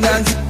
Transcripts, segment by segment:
Nanzi,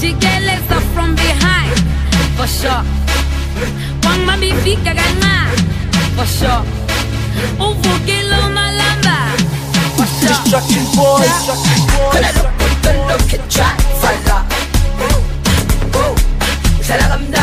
Jigeleza from behind, for sure. Wangmabifika kancane, for sure. Uvukile umalamba, for sure. Destruction boys, destruction boys. Kala look, look, look at track falla. Woo, woo. Shala kamnandi chase.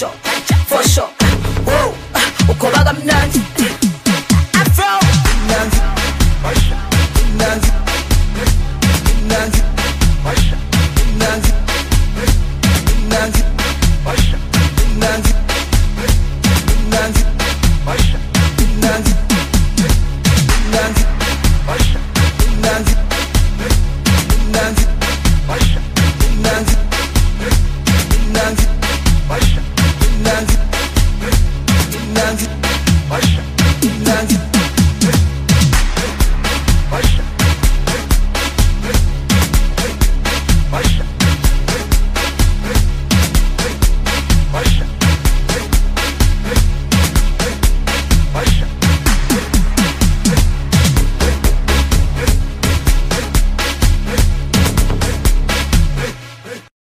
Look,